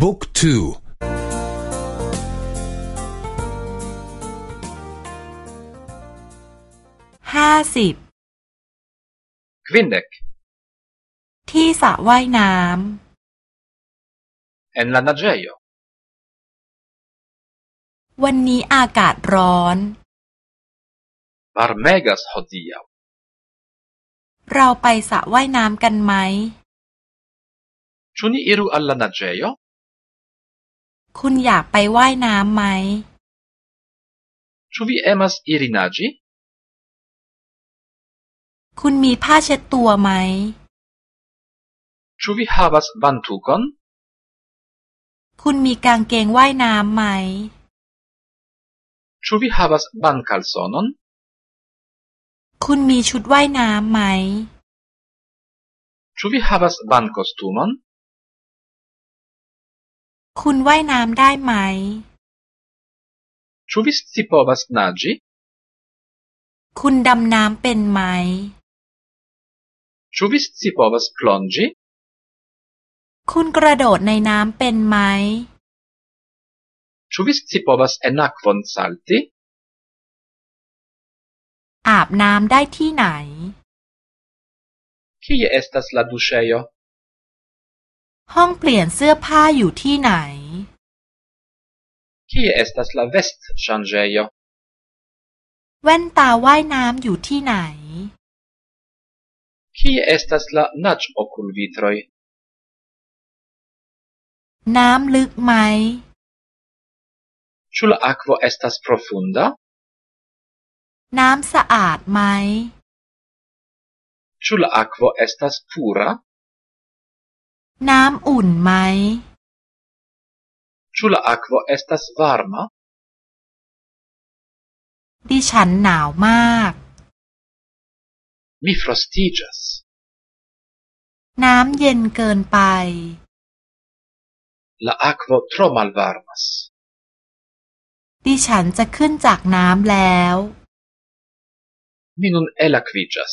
บุ๊กทูห้าสิบควินเดกที่สระว่ายน้ำ en la naĝejo วันนี้อากาศร้อน varmegas hodiaŭ เราไปสระว่ายน้ำกันไหม Ĉu ni iru al la naĝejo คุณอยากไปว่ายน้ำไหม Ĉu vi emas iri naĝi คุณมีผ้าเช็ดตัวไหม Ĉu vi havas bantukon คุณมีกางเกงว่ายน้ำไหม Ĉu vi havas bankalsonon คุณมีชุดว่ายน้ำไหม Ĉu vi havas bankostumon คุณว่ายน้ำได้ไหม Ĉu vi scipovas naĝi คุณดำน้ำเป็นไหม Ĉu vi scipovas plonĝi คุณกระโดดในน้ำเป็นไหม Ĉu vi scipovas en akvon salti อาบน้ำได้ที่ไหน Kie estas la duŝejo ห้องเปลี่ยนเสื้อผ้าอยู่ที่ไหน Kie estas la vestŝanĝejo แว่นตาว่ายน้ำอยู่ที่ไหน Kie estas la naĝokulvitroj น้ำลึกไหม Ĉu la akvo estas profunda น้ำสะอาดไหม Ĉu la akvo estas pura น้ำอุ่นไหม Ĉu la akvo estas varma ดิฉันหนาวมาก Mi frostiĝas น้ำเย็นเกินไป La akvo tro malvarmas ดิฉันจะขึ้นจากน้ำแล้ว Mi nun elakviĝas